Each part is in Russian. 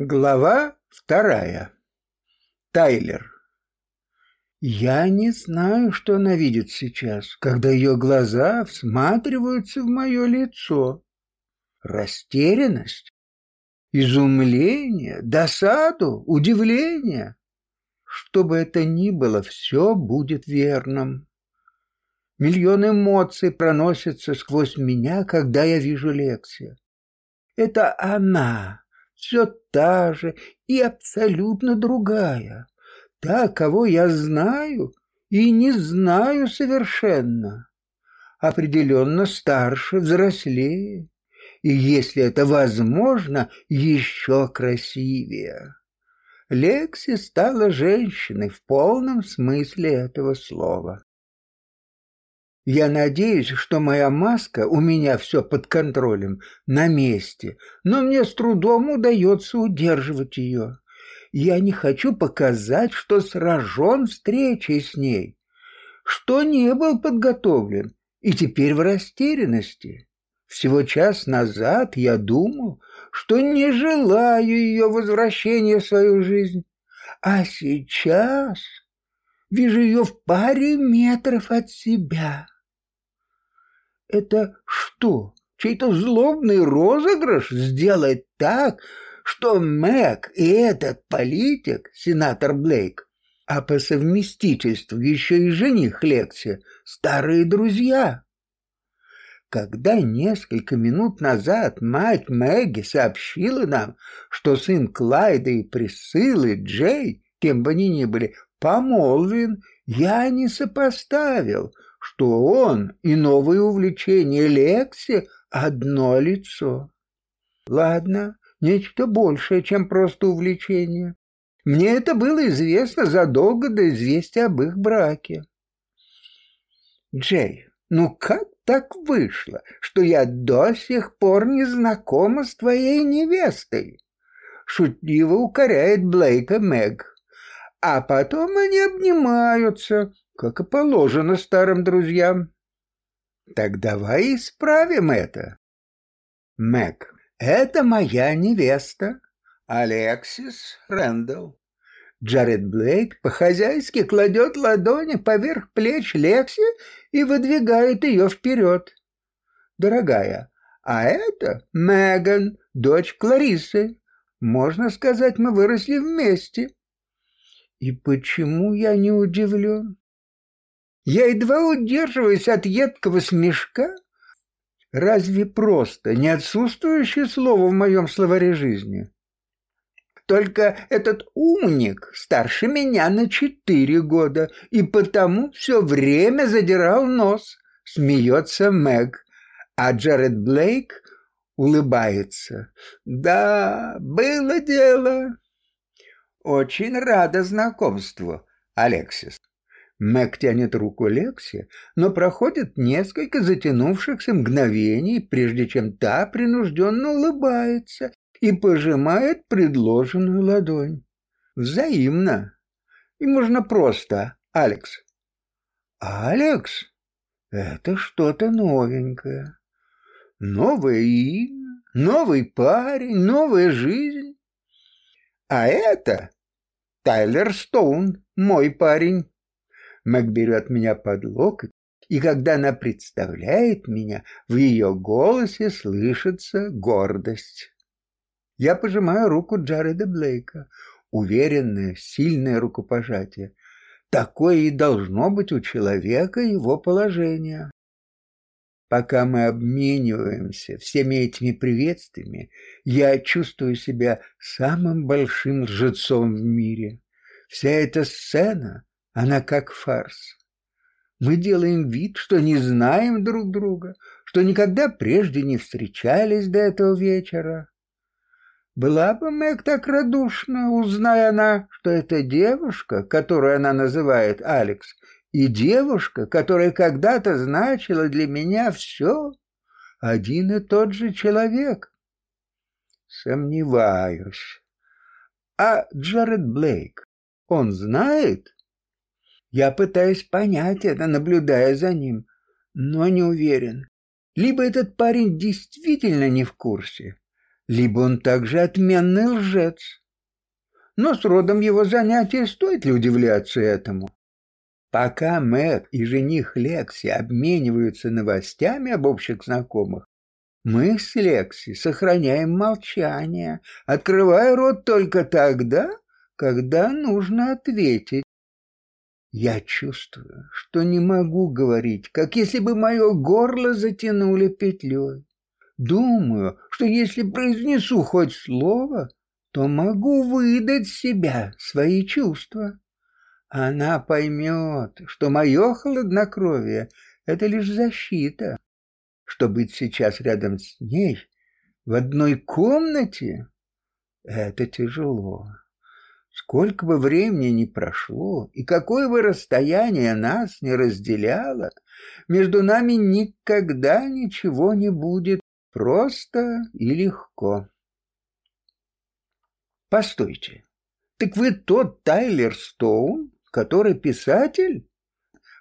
Глава вторая. Тайлер. Я не знаю, что она видит сейчас, когда ее глаза всматриваются в мое лицо. Растерянность, изумление, досаду, удивление. Что бы это ни было, все будет верным. Миллион эмоций проносятся сквозь меня, когда я вижу Лексия. Это она, все та же и абсолютно другая, та, кого я знаю и не знаю совершенно, определенно старше, взрослее, и, если это возможно, еще красивее. Лекси стала женщиной в полном смысле этого слова. Я надеюсь, что моя маска, у меня все под контролем, на месте, но мне с трудом удается удерживать ее. Я не хочу показать, что сражен встречей с ней, что не был подготовлен и теперь в растерянности. Всего час назад я думал, что не желаю ее возвращения в свою жизнь, а сейчас вижу ее в паре метров от себя. Это что, чей-то злобный розыгрыш сделать так, что Мэг и этот политик, сенатор Блейк, а по совместительству еще и жених Лекси, старые друзья? Когда несколько минут назад мать Мэгги сообщила нам, что сын Клайда и Присылы, Джей, кем бы они ни были, помолвен, я не сопоставил – что он и новые увлечения Лекси — одно лицо. Ладно, нечто большее, чем просто увлечение. Мне это было известно задолго до известия об их браке. Джей, ну как так вышло, что я до сих пор не знакома с твоей невестой? Шутливо укоряет Блейка Мэг. А потом они обнимаются, как и положено старым друзьям. Так давай исправим это. Мэг, это моя невеста, Алексис Рэндалл. Джаред Блейк по-хозяйски кладет ладони поверх плеч Лекси и выдвигает ее вперед. Дорогая, а это Меган, дочь Кларисы. Можно сказать, мы выросли вместе. И почему я не удивлен? Я едва удерживаюсь от едкого смешка. Разве просто не отсутствующее слово в моем словаре жизни? Только этот умник старше меня на четыре года и потому все время задирал нос, смеется Мэг, а Джаред Блейк улыбается. Да, было дело. Очень рада знакомству, Алексис. Мэг тянет руку Лекси, но проходит несколько затянувшихся мгновений, прежде чем та принужденно улыбается и пожимает предложенную ладонь. Взаимно. И можно просто «Алекс». «Алекс? Это что-то новенькое. Новое имя, новый парень, новая жизнь. А это Тайлер Стоун, мой парень». Мэг берет меня под локоть, и когда она представляет меня, в ее голосе слышится гордость. Я пожимаю руку Джареда Блейка, уверенное, сильное рукопожатие. Такое и должно быть у человека его положения. Пока мы обмениваемся всеми этими приветствиями, я чувствую себя самым большим лжецом в мире. Вся эта сцена она как фарс. Мы делаем вид, что не знаем друг друга, что никогда прежде не встречались до этого вечера. Была бы Мэг так радушна, узная она, что это девушка, которую она называет Алекс, и девушка, которая когда-то значила для меня все, один и тот же человек. Сомневаюсь. А Джаред Блейк, он знает? Я пытаюсь понять это, наблюдая за ним, но не уверен. Либо этот парень действительно не в курсе, либо он также отменный лжец. Но с родом его занятия стоит ли удивляться этому? Пока Мэг и жених Лекси обмениваются новостями об общих знакомых, мы с Лекси сохраняем молчание, открывая рот только тогда, когда нужно ответить. Я чувствую, что не могу говорить, как если бы мое горло затянули петлей. Думаю, что если произнесу хоть слово, то могу выдать себя, свои чувства. Она поймет, что мое хладнокровие — это лишь защита, что быть сейчас рядом с ней в одной комнате — это тяжело. Сколько бы времени ни прошло, и какое бы расстояние нас не разделяло, между нами никогда ничего не будет просто и легко. Постойте, так вы тот Тайлер Стоун, который писатель?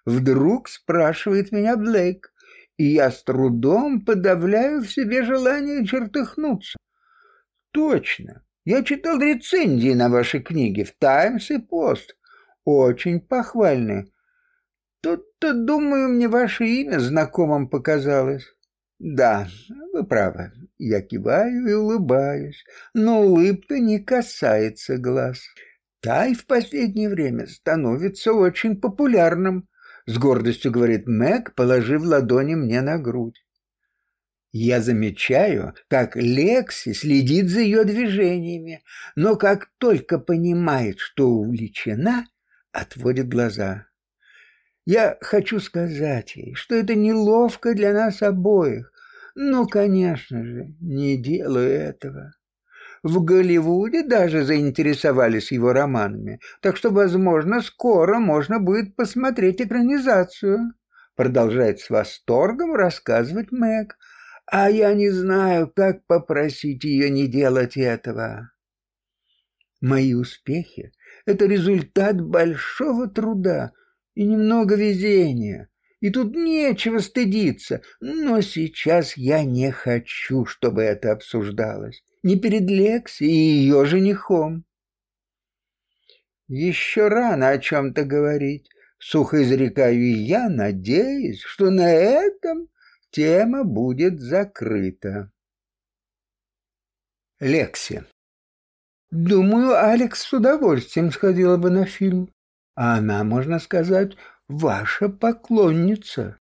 Вдруг спрашивает меня Блейк, и я с трудом подавляю в себе желание чертыхнуться. Точно, я читал рецензии на ваши книги в «Таймс» и «Пост». Очень похвальные. Тут-то, думаю, мне ваше имя знакомым показалось. Да, вы правы. Я киваю и улыбаюсь, но улыбка не касается глаз. Тай в последнее время становится очень популярным, с гордостью говорит Мэг, положив ладони мне на грудь. Я замечаю, как Лекси следит за ее движениями, но как только понимает, что увлечена, отводит глаза. Я хочу сказать ей, что это неловко для нас обоих, но, конечно же, не делаю этого. В Голливуде даже заинтересовались его романами, так что, возможно, скоро можно будет посмотреть экранизацию. Продолжает с восторгом рассказывать Мэг, а я не знаю, как попросить ее не делать этого. Мои успехи — это результат большого труда и немного везения, и тут нечего стыдиться, но сейчас я не хочу, чтобы это обсуждалось, ни перед Лекси и ее женихом. Еще рано о чем-то говорить, сухо изрекаю я, надеюсь, что на этом тема будет закрыта. Лекси. Думаю, Алекс с удовольствием сходила бы на фильм. А она, можно сказать, ваша поклонница.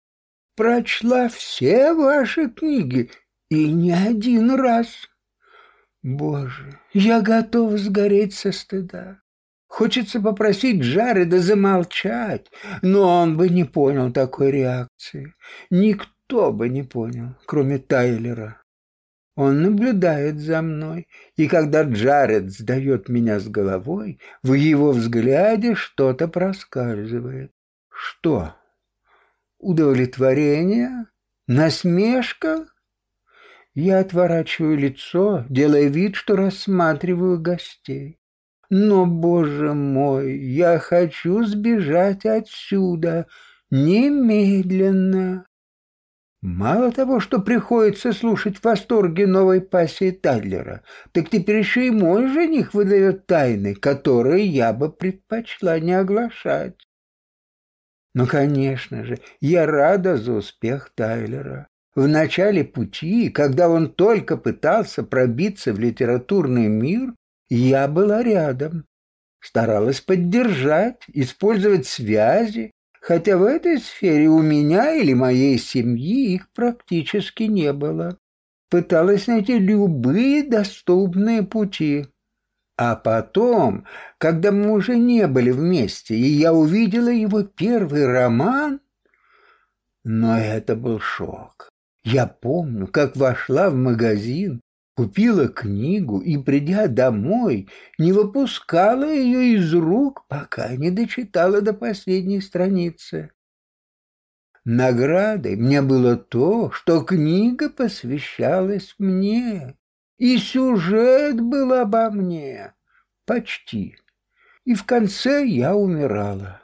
Прочла все ваши книги и не один раз. Боже, я готов сгореть со стыда. Хочется попросить Джареда замолчать, но он бы не понял такой реакции. Никто никто бы не понял, кроме Тайлера. Он наблюдает за мной, и когда Джаред сдает меня с головой, в его взгляде что-то проскальзывает. Что? Удовлетворение? Насмешка? Я отворачиваю лицо, делая вид, что рассматриваю гостей. Но, боже мой, я хочу сбежать отсюда немедленно. Мало того, что приходится слушать в восторге новой пассии Тадлера, так теперь еще и мой жених выдает тайны, которые я бы предпочла не оглашать. Но, конечно же, я рада за успех Тайлера. В начале пути, когда он только пытался пробиться в литературный мир, я была рядом, старалась поддержать, использовать связи, хотя в этой сфере у меня или моей семьи их практически не было. Пыталась найти любые доступные пути. А потом, когда мы уже не были вместе, и я увидела его первый роман, но это был шок. Я помню, как вошла в магазин, Купила книгу и, придя домой, не выпускала ее из рук, пока не дочитала до последней страницы. Наградой мне было то, что книга посвящалась мне, и сюжет был обо мне, почти. И в конце я умирала.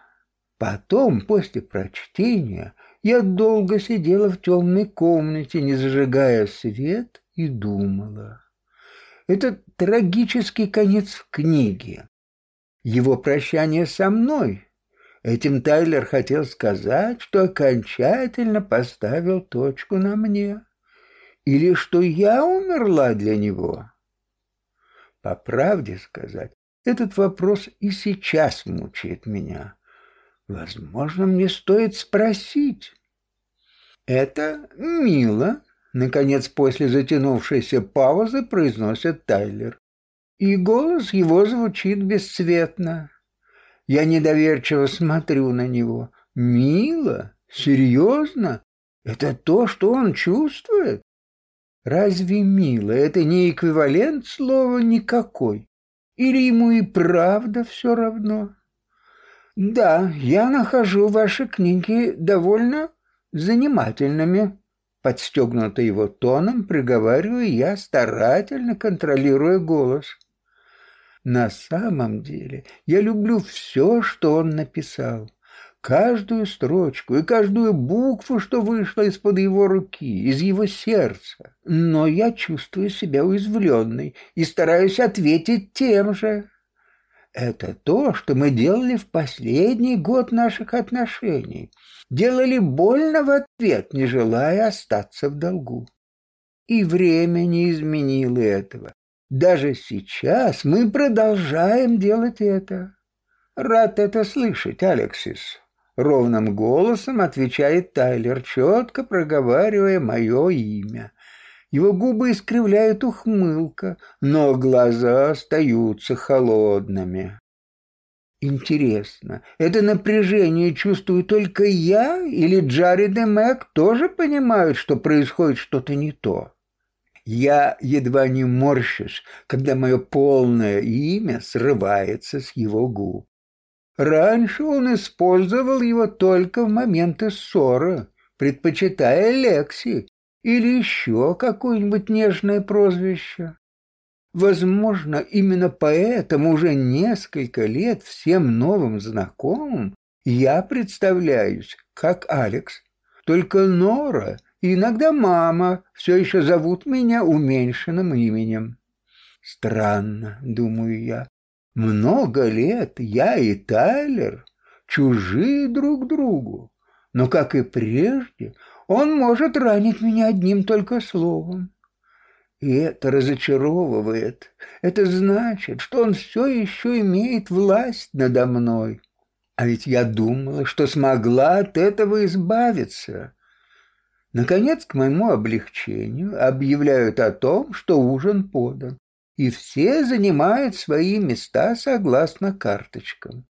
Потом, после прочтения, я долго сидела в темной комнате, не зажигая свет, и думала. Это трагический конец в книге. Его прощание со мной. Этим Тайлер хотел сказать, что окончательно поставил точку на мне. Или что я умерла для него. По правде сказать, этот вопрос и сейчас мучает меня. Возможно, мне стоит спросить. Это мило, наконец, после затянувшейся паузы произносит Тайлер. И голос его звучит бесцветно. Я недоверчиво смотрю на него. Мило? Серьезно? Это то, что он чувствует? Разве мило — это не эквивалент слова никакой? Или ему и правда все равно? Да, я нахожу ваши книги довольно занимательными. Подстегнуто его тоном, приговариваю я, старательно контролируя голос. На самом деле я люблю все, что он написал каждую строчку и каждую букву, что вышла из-под его руки, из его сердца. Но я чувствую себя уязвленной и стараюсь ответить тем же. Это то, что мы делали в последний год наших отношений. Делали больно в ответ, не желая остаться в долгу. И время не изменило этого. Даже сейчас мы продолжаем делать это. Рад это слышать, Алексис. Ровным голосом отвечает Тайлер, четко проговаривая мое имя. Его губы искривляют ухмылка, но глаза остаются холодными. Интересно, это напряжение чувствую только я или Джаред и Мэг тоже понимают, что происходит что-то не то? Я едва не морщусь, когда мое полное имя срывается с его губ. Раньше он использовал его только в моменты ссоры, предпочитая Лекси или еще какое-нибудь нежное прозвище. Возможно, именно поэтому уже несколько лет всем новым знакомым я представляюсь как Алекс. Только Нора и иногда мама все еще зовут меня уменьшенным именем. Странно, думаю я, много лет я и Тайлер чужие друг другу, но, как и прежде, он может ранить меня одним только словом. И это разочаровывает. Это значит, что он все еще имеет власть надо мной. А ведь я думала, что смогла от этого избавиться. Наконец, к моему облегчению, объявляют о том, что ужин подан и все занимают свои места согласно карточкам.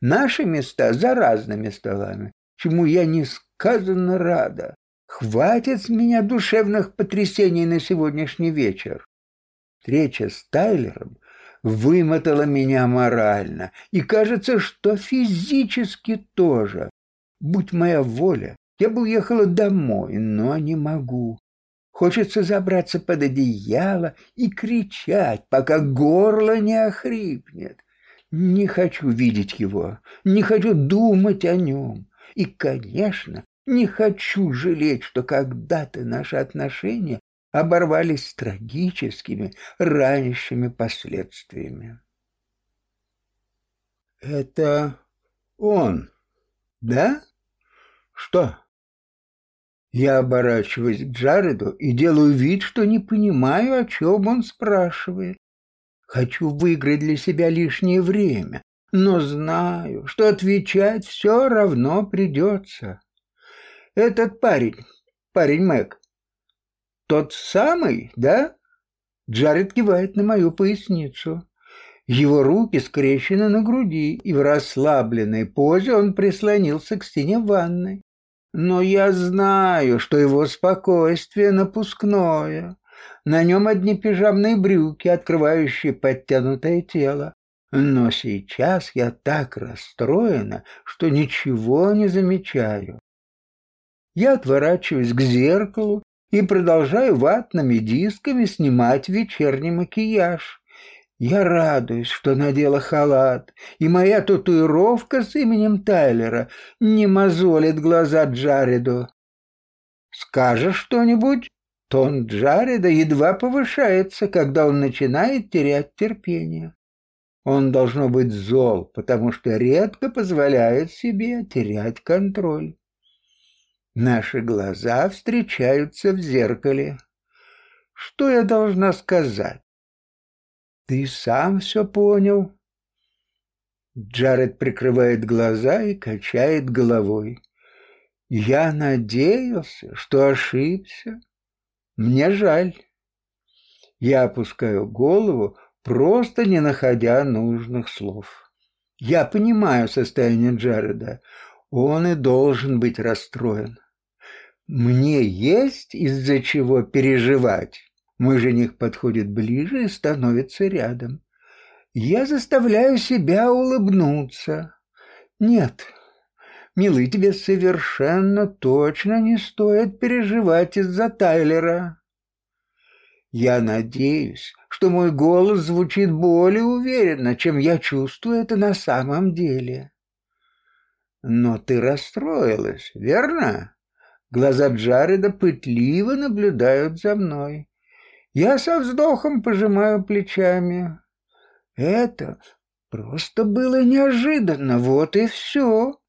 Наши места за разными столами, чему я несказанно рада. Хватит с меня душевных потрясений на сегодняшний вечер. Встреча с Тайлером вымотала меня морально, и кажется, что физически тоже. Будь моя воля, я бы уехала домой, но не могу. Хочется забраться под одеяло и кричать, пока горло не охрипнет. Не хочу видеть его, не хочу думать о нем. И, конечно, не хочу жалеть, что когда-то наши отношения оборвались трагическими, ранящими последствиями. Это он, да? Что? Я оборачиваюсь к Джареду и делаю вид, что не понимаю, о чем он спрашивает. Хочу выиграть для себя лишнее время, но знаю, что отвечать все равно придется. Этот парень, парень Мэг, тот самый, да? Джаред кивает на мою поясницу. Его руки скрещены на груди, и в расслабленной позе он прислонился к стене ванной. Но я знаю, что его спокойствие напускное. На нем одни пижамные брюки, открывающие подтянутое тело. Но сейчас я так расстроена, что ничего не замечаю. Я отворачиваюсь к зеркалу и продолжаю ватными дисками снимать вечерний макияж. Я радуюсь, что надела халат, и моя татуировка с именем Тайлера не мозолит глаза Джареду. «Скажешь что-нибудь?» Тон Джареда едва повышается, когда он начинает терять терпение. Он должно быть зол, потому что редко позволяет себе терять контроль. Наши глаза встречаются в зеркале. Что я должна сказать? Ты сам все понял. Джаред прикрывает глаза и качает головой. Я надеялся, что ошибся. Мне жаль. Я опускаю голову, просто не находя нужных слов. Я понимаю состояние Джареда. Он и должен быть расстроен. Мне есть из-за чего переживать. Мой жених подходит ближе и становится рядом. Я заставляю себя улыбнуться. Нет, милый, тебе совершенно точно не стоит переживать из-за Тайлера. Я надеюсь, что мой голос звучит более уверенно, чем я чувствую это на самом деле. Но ты расстроилась, верно? Глаза Джареда пытливо наблюдают за мной. Я со вздохом пожимаю плечами. Это просто было неожиданно, вот и все.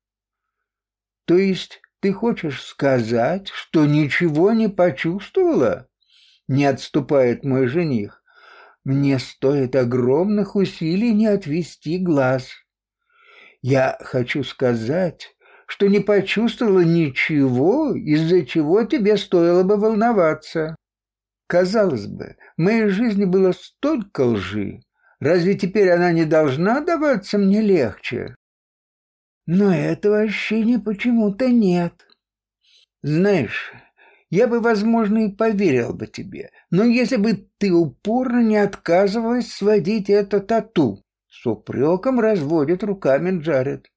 То есть ты хочешь сказать, что ничего не почувствовала? Не отступает мой жених. Мне стоит огромных усилий не отвести глаз. Я хочу сказать, что не почувствовала ничего, из-за чего тебе стоило бы волноваться. Казалось бы, в моей жизни было столько лжи. Разве теперь она не должна даваться мне легче? Но этого ощущения почему-то нет. Знаешь, я бы, возможно, и поверил бы тебе, но если бы ты упорно не отказывалась сводить это тату, с упреком разводит руками Джаред.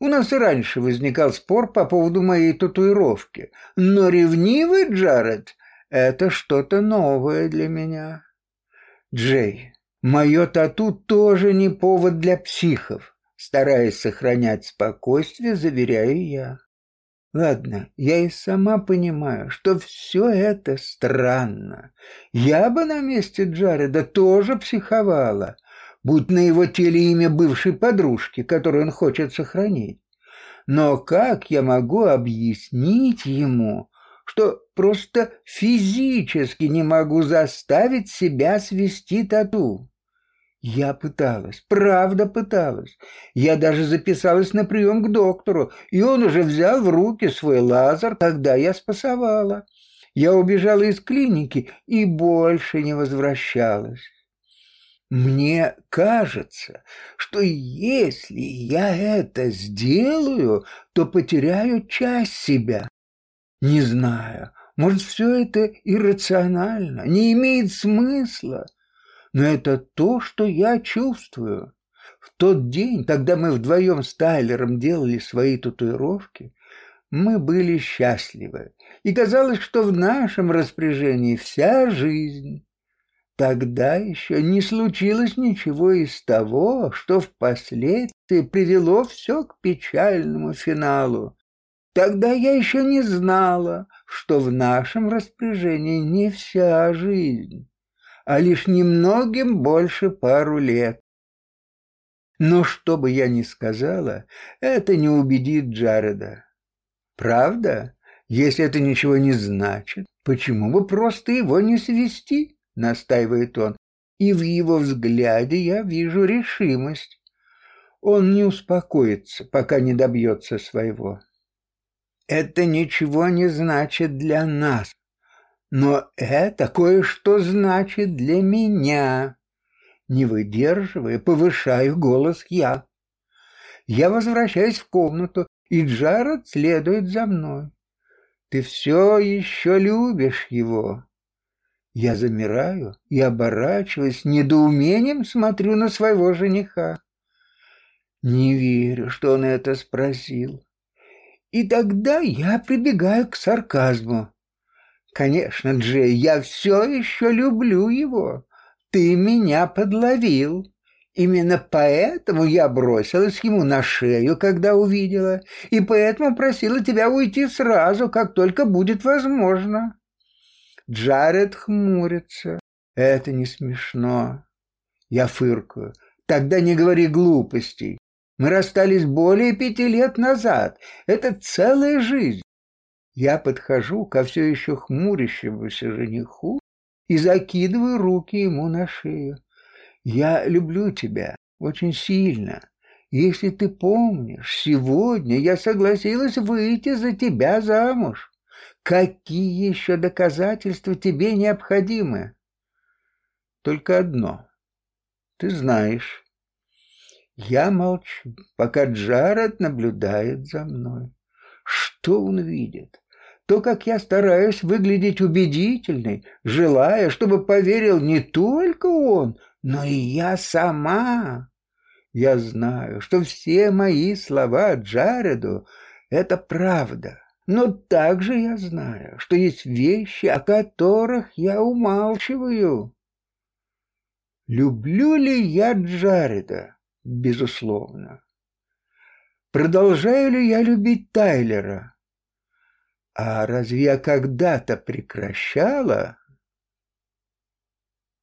У нас и раньше возникал спор по поводу моей татуировки, но ревнивый Джаред — это что-то новое для меня. Джей, мое тату тоже не повод для психов, стараясь сохранять спокойствие, заверяю я. Ладно, я и сама понимаю, что все это странно. Я бы на месте Джареда тоже психовала — будь на его теле имя бывшей подружки, которую он хочет сохранить. Но как я могу объяснить ему, что просто физически не могу заставить себя свести тату? Я пыталась, правда пыталась. Я даже записалась на прием к доктору, и он уже взял в руки свой лазер, тогда я спасовала. Я убежала из клиники и больше не возвращалась. Мне кажется, что если я это сделаю, то потеряю часть себя. Не знаю, может, все это иррационально, не имеет смысла, но это то, что я чувствую. В тот день, когда мы вдвоем с Тайлером делали свои татуировки, мы были счастливы, и казалось, что в нашем распоряжении вся жизнь. Тогда еще не случилось ничего из того, что впоследствии привело все к печальному финалу. Тогда я еще не знала, что в нашем распоряжении не вся жизнь, а лишь немногим больше пару лет. Но что бы я ни сказала, это не убедит Джареда. Правда? Если это ничего не значит, почему бы просто его не свести? настаивает он, и в его взгляде я вижу решимость. Он не успокоится, пока не добьется своего. Это ничего не значит для нас, но это кое-что значит для меня. Не выдерживая, повышаю голос я. Я возвращаюсь в комнату, и Джаред следует за мной. Ты все еще любишь его. Я замираю и, оборачиваясь, недоумением смотрю на своего жениха. Не верю, что он это спросил. И тогда я прибегаю к сарказму. Конечно, Джей, я все еще люблю его. Ты меня подловил. Именно поэтому я бросилась ему на шею, когда увидела, и поэтому просила тебя уйти сразу, как только будет возможно. Джаред хмурится. Это не смешно. Я фыркаю. Тогда не говори глупостей. Мы расстались более пяти лет назад. Это целая жизнь. Я подхожу ко все еще хмурящемуся жениху и закидываю руки ему на шею. Я люблю тебя очень сильно. Если ты помнишь, сегодня я согласилась выйти за тебя замуж. Какие еще доказательства тебе необходимы? Только одно. Ты знаешь. Я молчу, пока Джаред наблюдает за мной. Что он видит? То, как я стараюсь выглядеть убедительной, желая, чтобы поверил не только он, но и я сама. Я знаю, что все мои слова Джареду — это правда. Но также я знаю, что есть вещи, о которых я умалчиваю. Люблю ли я Джареда? Безусловно. Продолжаю ли я любить Тайлера? А разве я когда-то прекращала?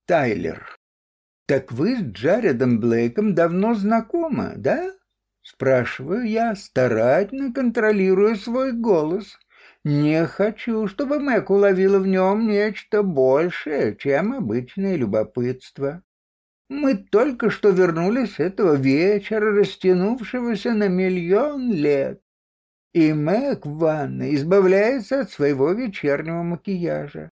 Тайлер. Так вы с Джаредом Блейком давно знакомы, да? Спрашиваю я, старательно контролируя свой голос. Не хочу, чтобы Мэг уловила в нем нечто большее, чем обычное любопытство. Мы только что вернулись с этого вечера, растянувшегося на миллион лет. И Мэг в ванной избавляется от своего вечернего макияжа.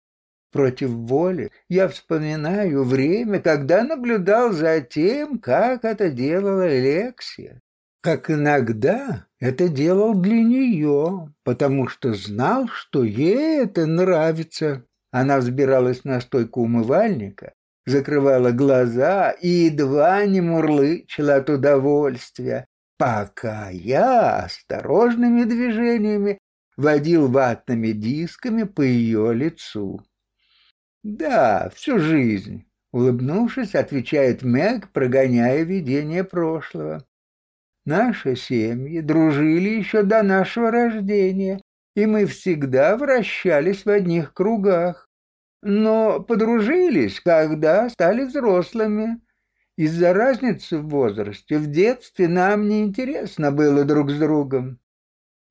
Против воли я вспоминаю время, когда наблюдал за тем, как это делала Лексия. Как иногда это делал для нее, потому что знал, что ей это нравится. Она взбиралась на стойку умывальника, закрывала глаза и едва не мурлычила от удовольствия, пока я осторожными движениями водил ватными дисками по ее лицу. «Да, всю жизнь», — улыбнувшись, отвечает Мэг, прогоняя видение прошлого. «Наши семьи дружили еще до нашего рождения, и мы всегда вращались в одних кругах. Но подружились, когда стали взрослыми. Из-за разницы в возрасте в детстве нам не интересно было друг с другом.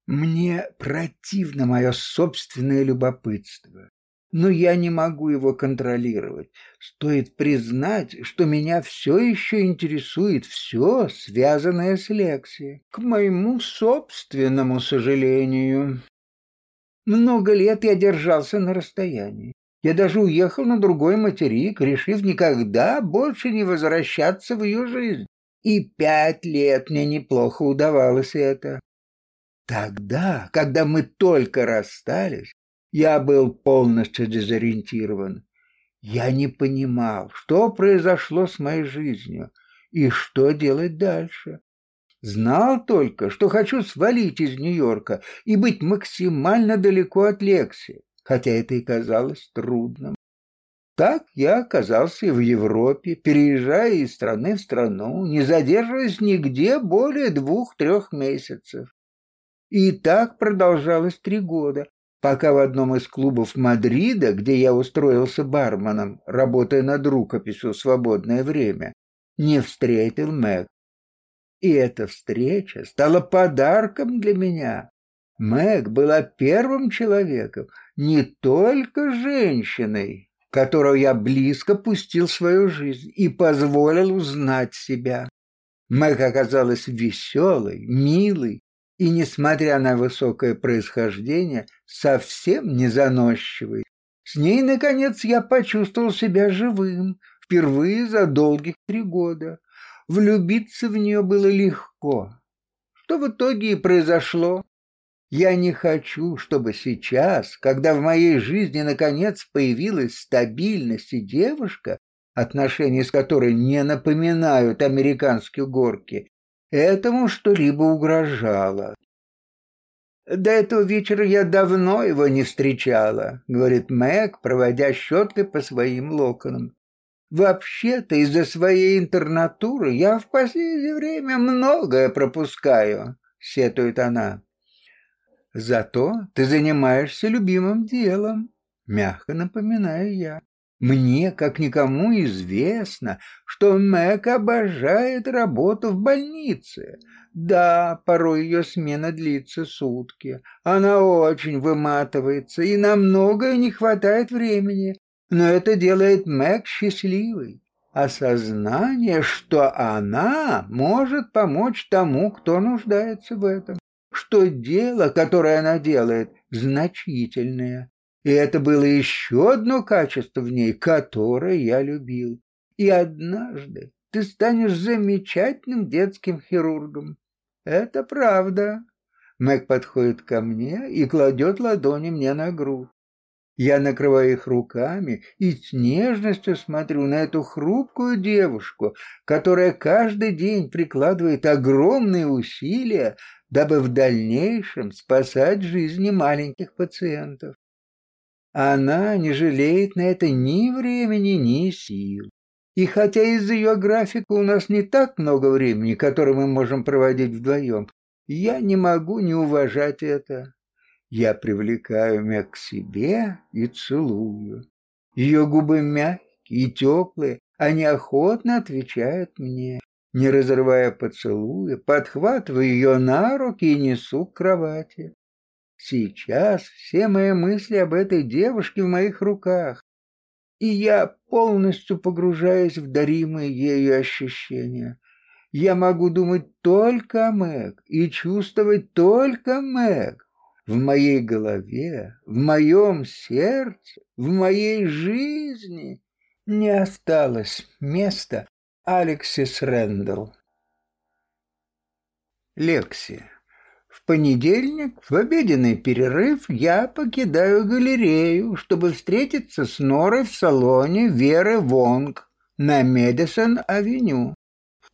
Мне противно мое собственное любопытство но я не могу его контролировать. Стоит признать, что меня все еще интересует все, связанное с Лексией, к моему собственному сожалению. Много лет я держался на расстоянии. Я даже уехал на другой материк, решив никогда больше не возвращаться в ее жизнь. И пять лет мне неплохо удавалось это. Тогда, когда мы только расстались, я был полностью дезориентирован. Я не понимал, что произошло с моей жизнью и что делать дальше. Знал только, что хочу свалить из Нью-Йорка и быть максимально далеко от Лекси, хотя это и казалось трудным. Так я оказался в Европе, переезжая из страны в страну, не задерживаясь нигде более двух-трех месяцев. И так продолжалось три года, пока в одном из клубов Мадрида, где я устроился барменом, работая над рукописью свободное время, не встретил Мэг. И эта встреча стала подарком для меня. Мэг была первым человеком, не только женщиной, которую я близко пустил в свою жизнь и позволил узнать себя. Мэг оказалась веселой, милой и, несмотря на высокое происхождение, совсем не заносчивой. С ней, наконец, я почувствовал себя живым, впервые за долгих три года. Влюбиться в нее было легко. Что в итоге и произошло. Я не хочу, чтобы сейчас, когда в моей жизни наконец появилась стабильность и девушка, отношения с которой не напоминают американские горки, этому что-либо угрожало. «До этого вечера я давно его не встречала», — говорит Мэг, проводя щеткой по своим локонам. «Вообще-то из-за своей интернатуры я в последнее время многое пропускаю», — сетует она. «Зато ты занимаешься любимым делом». Мягко напоминаю я. Мне, как никому, известно, что Мэг обожает работу в больнице. Да, порой ее смена длится сутки. Она очень выматывается, и на многое не хватает времени. Но это делает Мэг счастливой. Осознание, что она может помочь тому, кто нуждается в этом. Что дело, которое она делает, значительное. И это было еще одно качество в ней, которое я любил. И однажды ты станешь замечательным детским хирургом. Это правда. Мэг подходит ко мне и кладет ладони мне на грудь. Я накрываю их руками и с нежностью смотрю на эту хрупкую девушку, которая каждый день прикладывает огромные усилия, дабы в дальнейшем спасать жизни маленьких пациентов. Она не жалеет на это ни времени, ни сил. И хотя из-за ее графика у нас не так много времени, которое мы можем проводить вдвоем, я не могу не уважать это. Я привлекаю меня к себе и целую. Ее губы мягкие и теплые, они охотно отвечают мне. Не разрывая поцелуя, подхватываю ее на руки и несу к кровати. Сейчас все мои мысли об этой девушке в моих руках, и я полностью погружаюсь в даримые ею ощущения. Я могу думать только о Мэг и чувствовать только Мэг. В моей голове, в моем сердце, в моей жизни не осталось места Алексис Рэндалл. Лекси понедельник, в обеденный перерыв, я покидаю галерею, чтобы встретиться с Норой в салоне Веры Вонг на Медисон-авеню.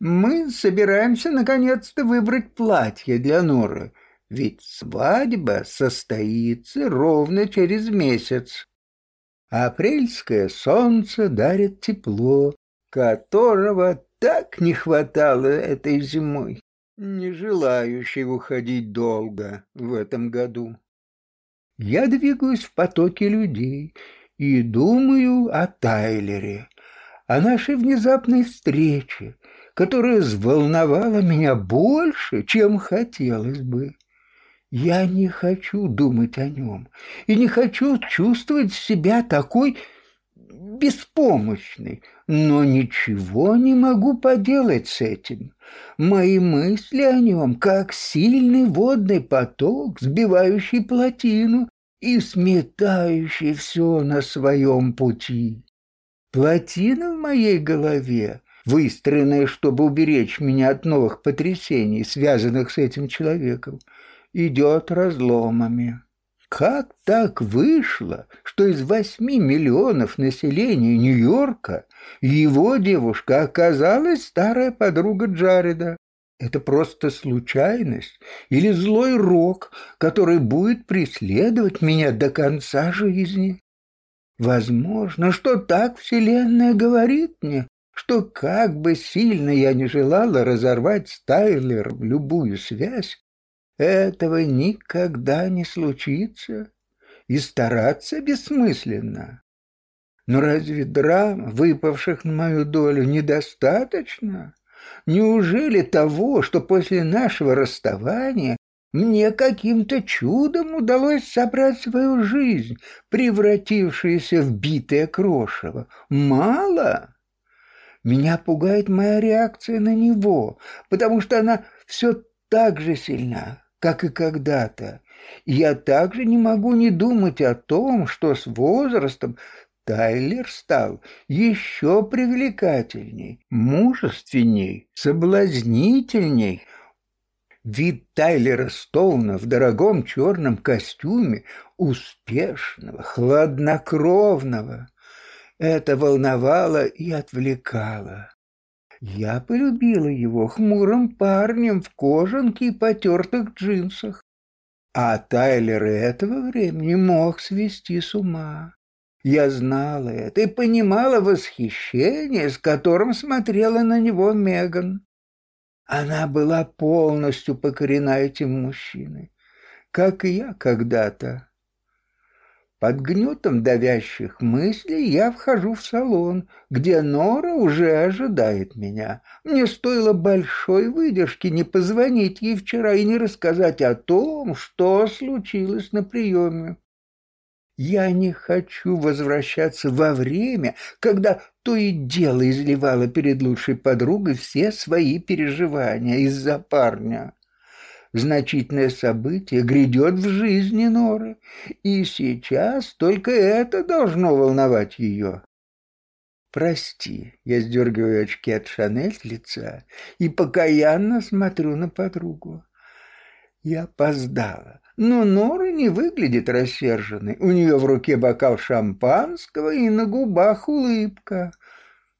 Мы собираемся наконец-то выбрать платье для Норы, ведь свадьба состоится ровно через месяц. Апрельское солнце дарит тепло, которого так не хватало этой зимой не желающий уходить долго в этом году. Я двигаюсь в потоке людей и думаю о Тайлере, о нашей внезапной встрече, которая взволновала меня больше, чем хотелось бы. Я не хочу думать о нем и не хочу чувствовать себя такой беспомощной, но ничего не могу поделать с этим. Мои мысли о нем, как сильный водный поток, сбивающий плотину и сметающий все на своем пути. Плотина в моей голове, выстроенная, чтобы уберечь меня от новых потрясений, связанных с этим человеком, идет разломами. Как так вышло, что из восьми миллионов населения Нью-Йорка его девушка оказалась старая подруга Джареда? Это просто случайность или злой рок, который будет преследовать меня до конца жизни? Возможно, что так Вселенная говорит мне, что как бы сильно я не желала разорвать с Тайлером любую связь, этого никогда не случится, и стараться бессмысленно. Но разве драм, выпавших на мою долю, недостаточно? Неужели того, что после нашего расставания мне каким-то чудом удалось собрать свою жизнь, превратившуюся в битое крошево, мало? Меня пугает моя реакция на него, потому что она все так же сильна, как и когда-то. Я также не могу не думать о том, что с возрастом Тайлер стал еще привлекательней, мужественней, соблазнительней. Вид Тайлера Стоуна в дорогом черном костюме, успешного, хладнокровного, это волновало и отвлекало. Я полюбила его хмурым парнем в кожанке и потертых джинсах. А Тайлер этого времени мог свести с ума. Я знала это и понимала восхищение, с которым смотрела на него Меган. Она была полностью покорена этим мужчиной, как и я когда-то. Под гнетом давящих мыслей я вхожу в салон, где Нора уже ожидает меня. Мне стоило большой выдержки не позвонить ей вчера и не рассказать о том, что случилось на приеме. Я не хочу возвращаться во время, когда то и дело изливала перед лучшей подругой все свои переживания из-за парня. Значительное событие грядет в жизни Норы, и сейчас только это должно волновать ее. «Прости», — я сдергиваю очки от Шанель с лица и покаянно смотрю на подругу. Я опоздала, но Нора не выглядит рассерженной. У нее в руке бокал шампанского и на губах улыбка.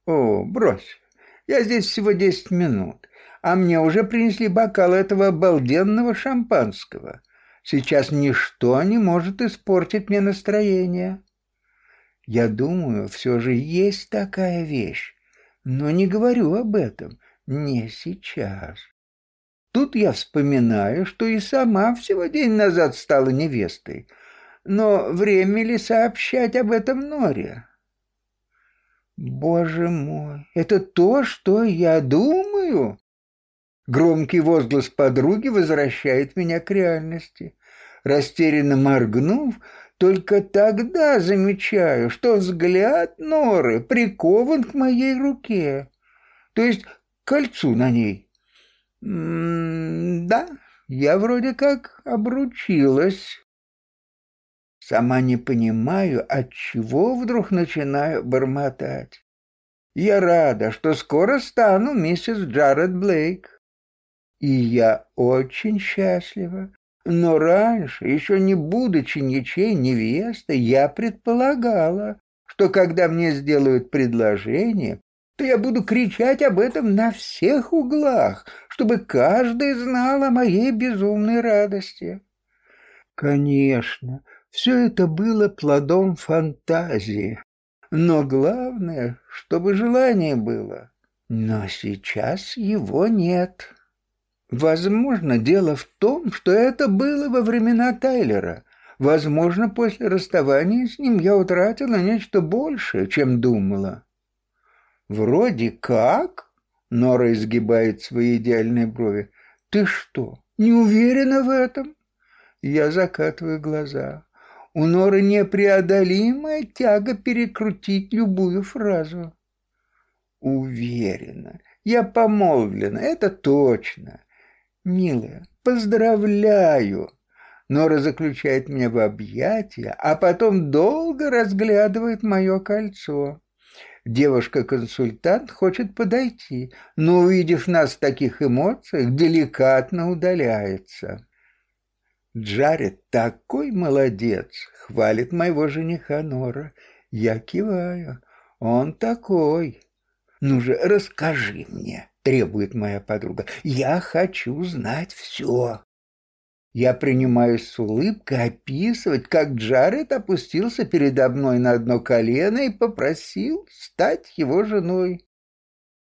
«О, брось, я здесь всего десять минут а мне уже принесли бокал этого обалденного шампанского. Сейчас ничто не может испортить мне настроение. Я думаю, все же есть такая вещь, но не говорю об этом, не сейчас. Тут я вспоминаю, что и сама всего день назад стала невестой, но время ли сообщать об этом Норе? Боже мой, это то, что я думаю? Громкий возглас подруги возвращает меня к реальности. Растерянно моргнув, только тогда замечаю, что взгляд Норы прикован к моей руке, то есть к кольцу на ней. М -м да, я вроде как обручилась. Сама не понимаю, от чего вдруг начинаю бормотать. Я рада, что скоро стану миссис Джаред Блейк. И я очень счастлива. Но раньше, еще не будучи ничей невестой, я предполагала, что когда мне сделают предложение, то я буду кричать об этом на всех углах, чтобы каждый знал о моей безумной радости. Конечно, все это было плодом фантазии, но главное, чтобы желание было. Но сейчас его нет. Возможно, дело в том, что это было во времена Тайлера. Возможно, после расставания с ним я утратила нечто большее, чем думала. Вроде как? Нора изгибает свои идеальные брови. Ты что, не уверена в этом? Я закатываю глаза. У Норы непреодолимая тяга перекрутить любую фразу. Уверена. Я помолвлена, это точно. «Милая, поздравляю!» Нора заключает меня в объятия, а потом долго разглядывает мое кольцо. Девушка-консультант хочет подойти, но, увидев нас в таких эмоциях, деликатно удаляется. Джаред такой молодец, хвалит моего жениха Нора. Я киваю. Он такой. Ну же, расскажи мне требует моя подруга. Я хочу знать все. Я принимаюсь с улыбкой описывать, как Джаред опустился передо мной на одно колено и попросил стать его женой.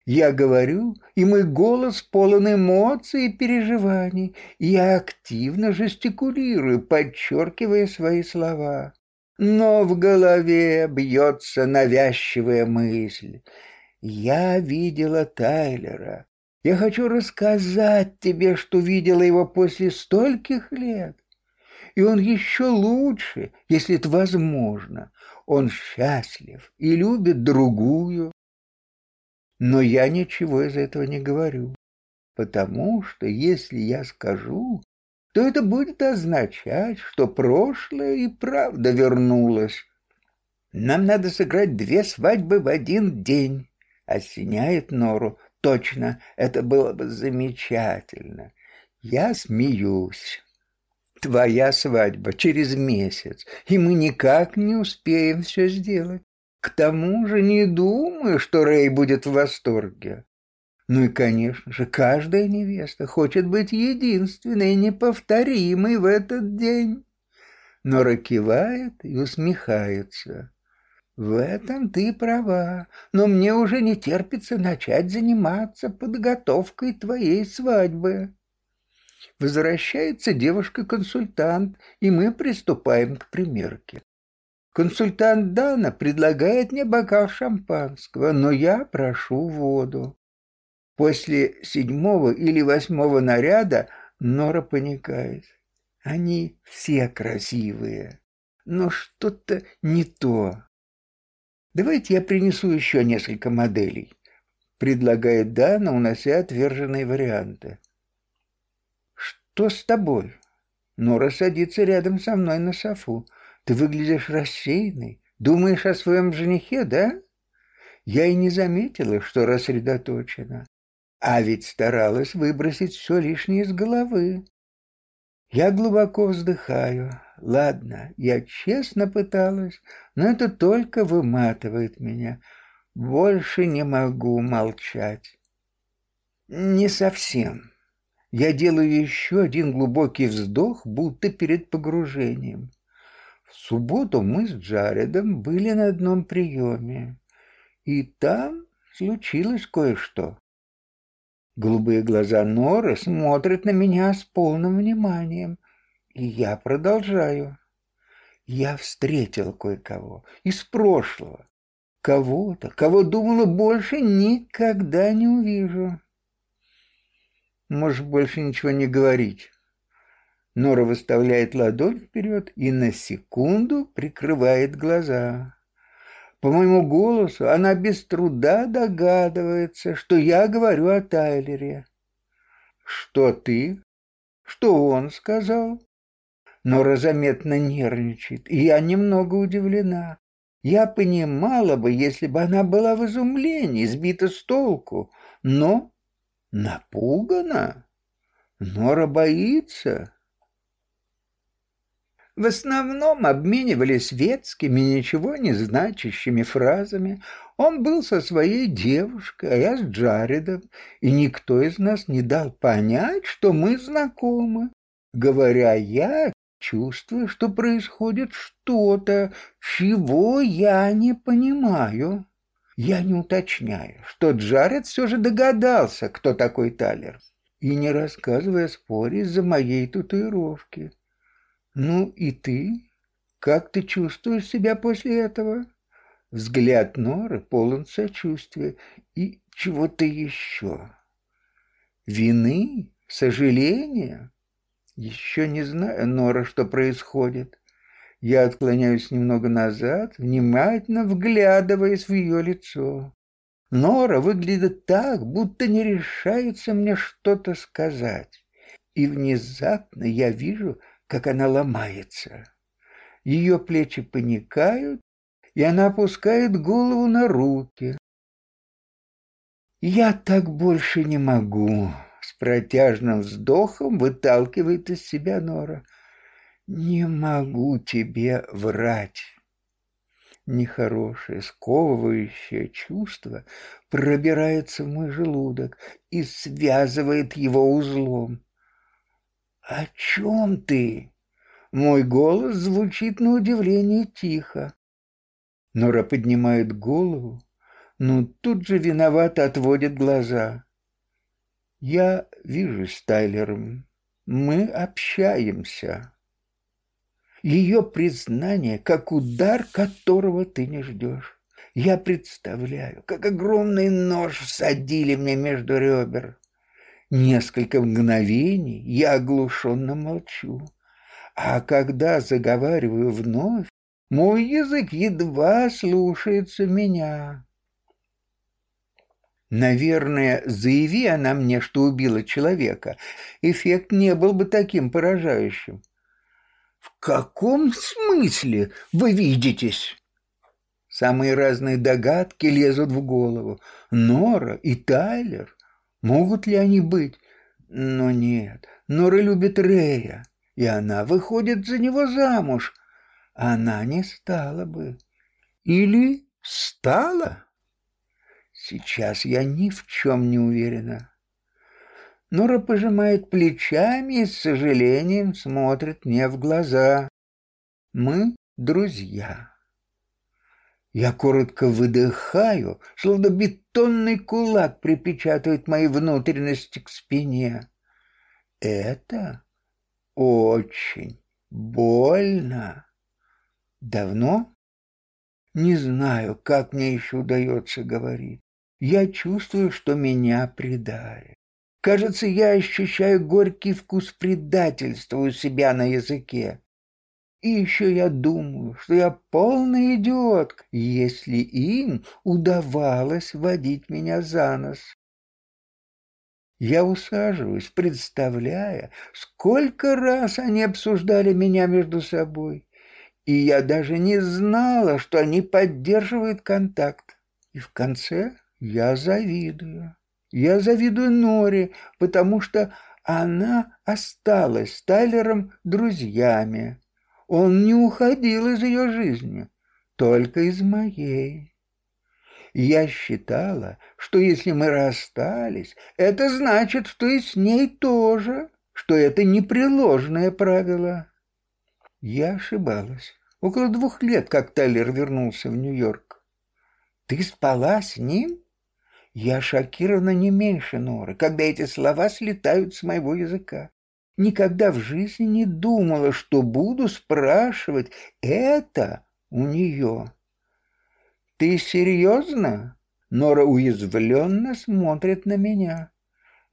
Я говорю, и мой голос полон эмоций и переживаний, я активно жестикулирую, подчеркивая свои слова. Но в голове бьется навязчивая мысль. Я видела Тайлера. Я хочу рассказать тебе, что видела его после стольких лет. И он еще лучше, если это возможно. Он счастлив и любит другую. Но я ничего из этого не говорю, потому что если я скажу, то это будет означать, что прошлое и правда вернулось. Нам надо сыграть две свадьбы в один день осеняет Нору. Точно, это было бы замечательно. Я смеюсь. Твоя свадьба через месяц, и мы никак не успеем все сделать. К тому же не думаю, что Рэй будет в восторге. Ну и, конечно же, каждая невеста хочет быть единственной и неповторимой в этот день. Нора кивает и усмехается. В этом ты права, но мне уже не терпится начать заниматься подготовкой твоей свадьбы. Возвращается девушка-консультант, и мы приступаем к примерке. Консультант Дана предлагает мне бокал шампанского, но я прошу воду. После седьмого или восьмого наряда Нора паникает. Они все красивые, но что-то не то. Давайте я принесу еще несколько моделей, предлагает Дана, унося отверженные варианты. Что с тобой? Нора садится рядом со мной на софу. Ты выглядишь рассеянной. Думаешь о своем женихе, да? Я и не заметила, что рассредоточена. А ведь старалась выбросить все лишнее из головы. Я глубоко вздыхаю. Ладно, я честно пыталась, но это только выматывает меня. Больше не могу молчать. Не совсем. Я делаю еще один глубокий вздох, будто перед погружением. В субботу мы с Джаредом были на одном приеме, и там случилось кое-что. Голубые глаза Норы смотрят на меня с полным вниманием, и я продолжаю. Я встретил кое-кого из прошлого, кого-то, кого думала больше никогда не увижу. Можешь больше ничего не говорить. Нора выставляет ладонь вперед и на секунду прикрывает глаза. По моему голосу она без труда догадывается, что я говорю о Тайлере. Что ты? Что он сказал? Нора заметно нервничает, и я немного удивлена. Я понимала бы, если бы она была в изумлении, сбита с толку, но напугана. Нора боится. В основном обменивались светскими, ничего не значащими фразами. Он был со своей девушкой, а я с Джаредом, и никто из нас не дал понять, что мы знакомы. Говоря я, чувствую, что происходит что-то, чего я не понимаю. Я не уточняю, что Джаред все же догадался, кто такой Талер, и не рассказывая о споре из-за моей татуировки. «Ну и ты? Как ты чувствуешь себя после этого?» Взгляд Норы полон сочувствия и чего-то еще. Вины? Сожаления? Еще не знаю, Нора, что происходит. Я отклоняюсь немного назад, внимательно вглядываясь в ее лицо. Нора выглядит так, будто не решается мне что-то сказать. И внезапно я вижу, как она ломается. Ее плечи паникают, и она опускает голову на руки. «Я так больше не могу», — протяжным вздохом выталкивает из себя Нора. «Не могу тебе врать». Нехорошее, сковывающее чувство пробирается в мой желудок и связывает его узлом. «О чем ты?» Мой голос звучит на удивление тихо. Нора поднимает голову, но тут же виновато отводит глаза. «Я вижу с Тайлером. Мы общаемся». Ее признание, как удар, которого ты не ждешь. Я представляю, как огромный нож всадили мне между ребер. Несколько мгновений я оглушенно молчу. А когда заговариваю вновь, мой язык едва слушается меня. Наверное, заяви она мне, что убила человека, эффект не был бы таким поражающим. В каком смысле вы видитесь? Самые разные догадки лезут в голову. Нора и Тайлер Могут ли они быть? Но нет, Нора любит Рея, и она выходит за него замуж. Она не стала бы. Или стала? Сейчас я ни в чем не уверена. Нора пожимает плечами и с сожалением смотрит мне в глаза. Мы друзья. Я коротко выдыхаю, словно бетонный кулак припечатывает мои внутренности к спине. Это очень больно. Давно? Не знаю, как мне еще удается говорить. Я чувствую, что меня предали. Кажется, я ощущаю горький вкус предательства у себя на языке. И еще я думаю, что я полный идиот, если им удавалось водить меня за нос. Я усаживаюсь, представляя, сколько раз они обсуждали меня между собой, и я даже не знала, что они поддерживают контакт. И в конце я завидую. Я завидую Норе, потому что она осталась с Тайлером друзьями. Он не уходил из ее жизни, только из моей. Я считала, что если мы расстались, это значит, что и с ней тоже, что это непреложное правило. Я ошибалась. Около двух лет, как Тайлер вернулся в Нью-Йорк. Ты спала с ним? Я шокирована не меньше Норы, когда эти слова слетают с моего языка. Никогда в жизни не думала, что буду спрашивать это у нее. «Ты серьезно?» Нора уязвленно смотрит на меня.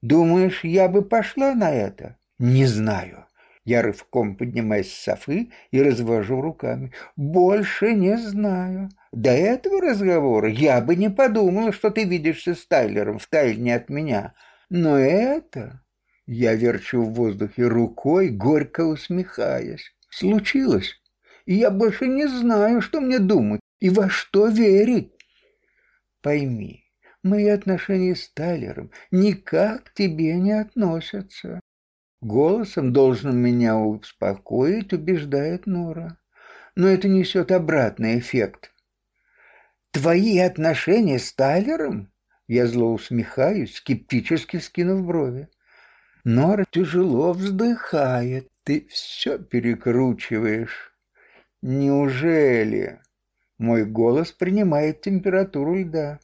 «Думаешь, я бы пошла на это?» «Не знаю». Я рывком поднимаюсь с софы и развожу руками. «Больше не знаю. До этого разговора я бы не подумала, что ты видишься с Тайлером втайне от меня. Но это...» Я верчу в воздухе рукой, горько усмехаясь. «Случилось, и я больше не знаю, что мне думать и во что верить. Пойми, мои отношения с Тайлером никак к тебе не относятся. Голосом должен меня успокоить, убеждает Нора. Но это несет обратный эффект. Твои отношения с Тайлером? Я зло усмехаюсь, скептически скинув брови. Нора тяжело вздыхает. Ты все перекручиваешь. Неужели? Мой голос принимает температуру льда.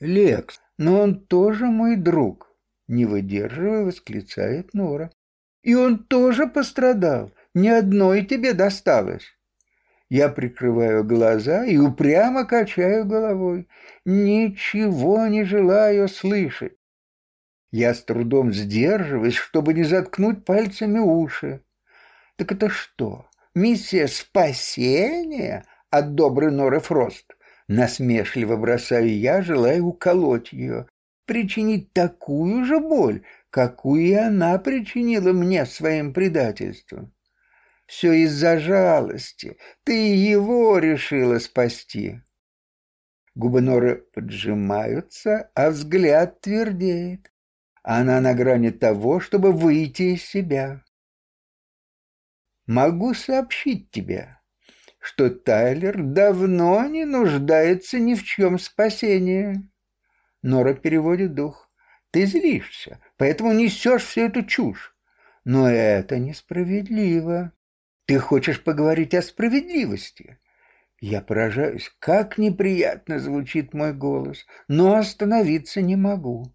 Лекс, но он тоже мой друг не выдерживая, восклицает Нора. И он тоже пострадал, ни одной тебе досталось. Я прикрываю глаза и упрямо качаю головой, ничего не желаю слышать. Я с трудом сдерживаюсь, чтобы не заткнуть пальцами уши. Так это что, миссия спасения от доброй Норы Фрост? Насмешливо бросаю я, желая уколоть ее причинить такую же боль, какую она причинила мне своим предательством. Все из-за жалости. Ты его решила спасти. Губы Норы поджимаются, а взгляд твердеет. Она на грани того, чтобы выйти из себя. Могу сообщить тебе, что Тайлер давно не нуждается ни в чем спасении. Нора переводит дух. Ты злишься, поэтому несешь всю эту чушь. Но это несправедливо. Ты хочешь поговорить о справедливости. Я поражаюсь, как неприятно звучит мой голос, но остановиться не могу.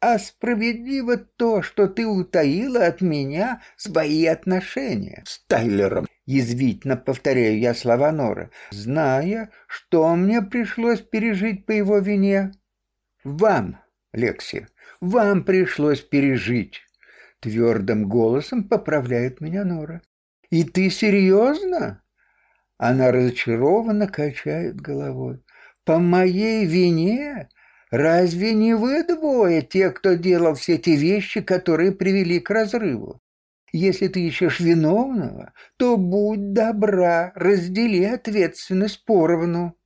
А справедливо то, что ты утаила от меня свои отношения с Тайлером. Язвительно повторяю я слова Нора, зная, что мне пришлось пережить по его вине. Вам, Лекси, вам пришлось пережить. Твердым голосом поправляет меня Нора. И ты серьезно? Она разочарованно качает головой. По моей вине? Разве не вы двое те, кто делал все те вещи, которые привели к разрыву? Если ты ищешь виновного, то будь добра, раздели ответственность поровну.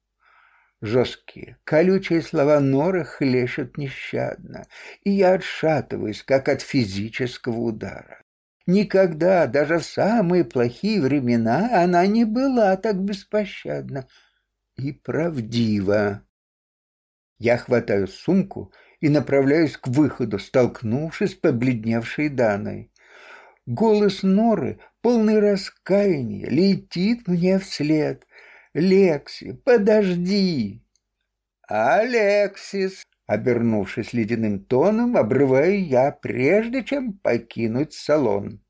Жесткие, колючие слова Норы хлещут нещадно, и я отшатываюсь, как от физического удара. Никогда, даже в самые плохие времена, она не была так беспощадна и правдива. Я хватаю сумку и направляюсь к выходу, столкнувшись с побледневшей Даной. Голос Норы, полный раскаяния, летит мне вслед. Лекси, подожди!» «Алексис!» Обернувшись ледяным тоном, обрываю я, прежде чем покинуть салон.